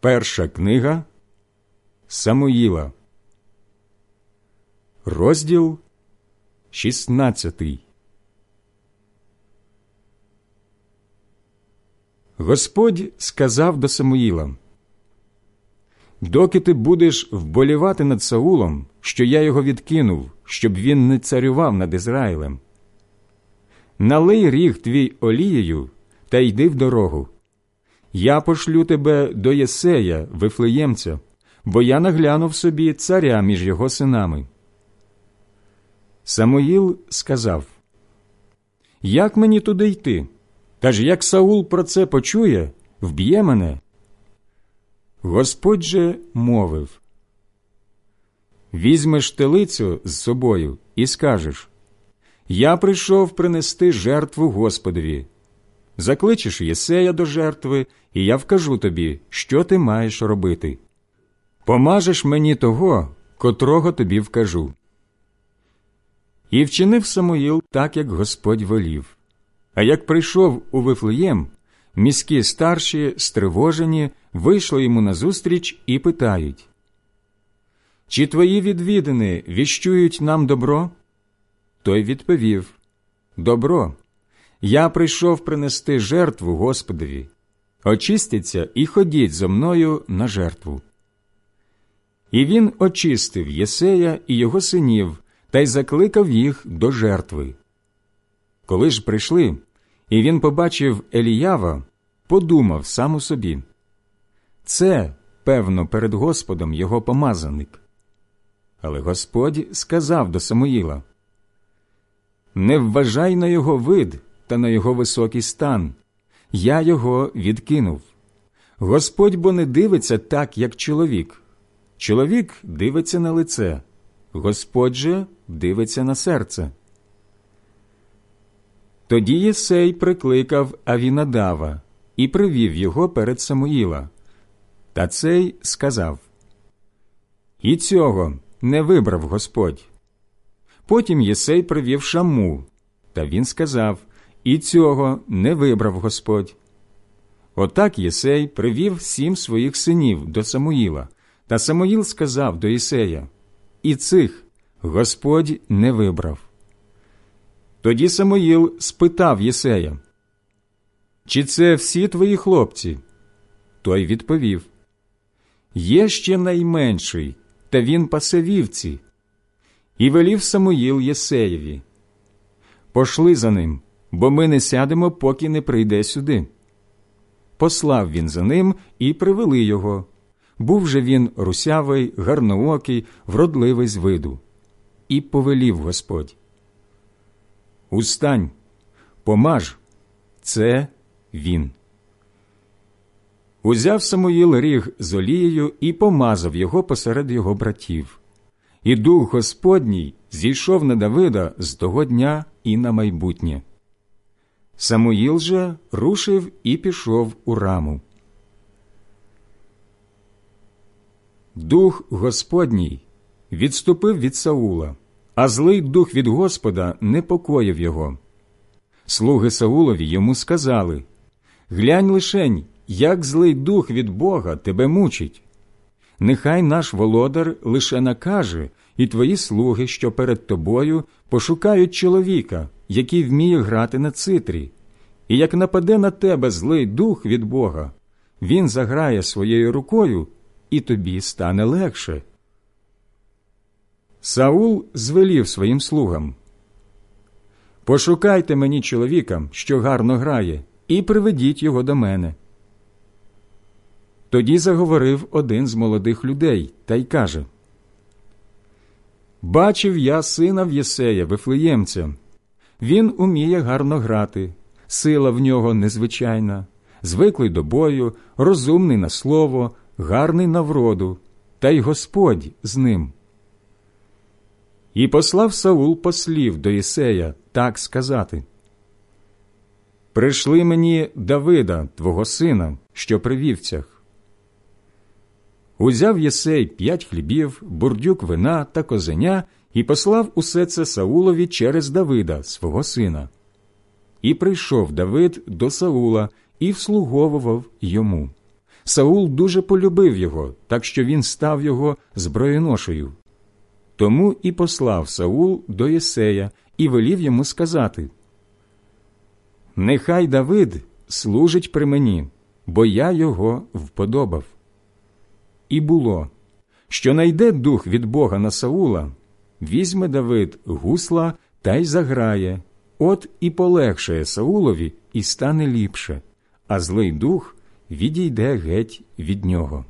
Перша книга Самуїла, розділ 16 Господь сказав до Самуїла Доки ти будеш вболівати над Саулом, що я його відкинув, щоб він не царював над Ізраїлем. Налий ріг твій олією та йди в дорогу. Я пошлю тебе до Єсея, Вифлеємця, бо я наглянув собі царя між його синами. Самуїл сказав Як мені туди йти? Та ж як Саул про це почує, вб'є мене. Господь же мовив Візьмеш телицю з собою і скажеш Я прийшов принести жертву Господові. Закличеш Єсея до жертви, і я вкажу тобі, що ти маєш робити. Помажеш мені того, котрого тобі вкажу. І вчинив Самуїл так, як Господь волів. А як прийшов у Вифлеєм, міські старші, стривожені, вийшли йому назустріч і питають Чи твої відвідини віщують нам добро? Той відповів Добро. Я прийшов принести жертву Господові. Очистіться і ходіть зо мною на жертву. І він очистив Єсея і його синів та й закликав їх до жертви. Коли ж прийшли, і він побачив Еліява, подумав сам у собі це, певно, перед Господом його помазаник. Але Господь сказав до Самуїла Не вважай на його вид та на його високий стан. Я його відкинув. Господь бо не дивиться так, як чоловік. Чоловік дивиться на лице, Господь же дивиться на серце. Тоді Єсей прикликав Авінадава і привів його перед Самуїла. Та цей сказав І цього не вибрав Господь. Потім Єсей привів шаму, та він сказав І цього не вибрав Господь. Отак Єсей привів сім своїх синів до Самуїла, та Самуїл сказав до Єсея І цих Господь не вибрав. Тоді Самуїл спитав Єсея, Чи це всі твої хлопці? Той відповів Є ще найменший, та він пасе вівці. І велів Самуїл Єсеєві. Пошли за ним, бо ми не сядемо, поки не прийде сюди. Послав він за ним і привели його. Був же він русявий, гарноокий, вродливий з виду. І повелів Господь. Устань, помаж, це він. Узяв Самуїл ріг з олією і помазав його посеред його братів. І дух Господній зійшов на Давида з того дня і на майбутнє. Самуїл же рушив і пішов у раму. Дух Господній відступив від Саула, а злий дух від Господа непокоїв його. Слуги Саулові йому сказали Глянь лишень, як злий дух від Бога тебе мучить. Нехай наш володар лише накаже, і твої слуги, що перед тобою, пошукають чоловіка, який вміє грати на цитрі. І як нападе на тебе злий дух від Бога, він заграє своєю рукою, і тобі стане легше. Саул звелів своїм слугам Пошукайте мені чоловіка, що гарно грає, і приведіть його до мене. Тоді заговорив один з молодих людей та й каже Бачив я сина в Єсея, Вифлеємця. Він уміє гарно грати, сила в нього незвичайна, звиклий до бою, розумний на слово, гарний на вроду, та й Господь з ним. І послав Саул послів до Ісея так сказати Прийшли мені Давида, твого сина, що при вівцях. Узяв Єсей п'ять хлібів, бурдюк вина та козеня і послав усе це Саулові через Давида, свого сина. І прийшов Давид до Саула і вслуговував йому. Саул дуже полюбив його, так що він став його зброєношею. Тому і послав Саул до Єсея і велів йому сказати Нехай Давид служить при мені, бо я його вподобав. І було, що найде дух від Бога на Саула, візьме Давид гусла та й заграє, от і полегшає Саулові і стане ліпше, а злий дух відійде геть від нього.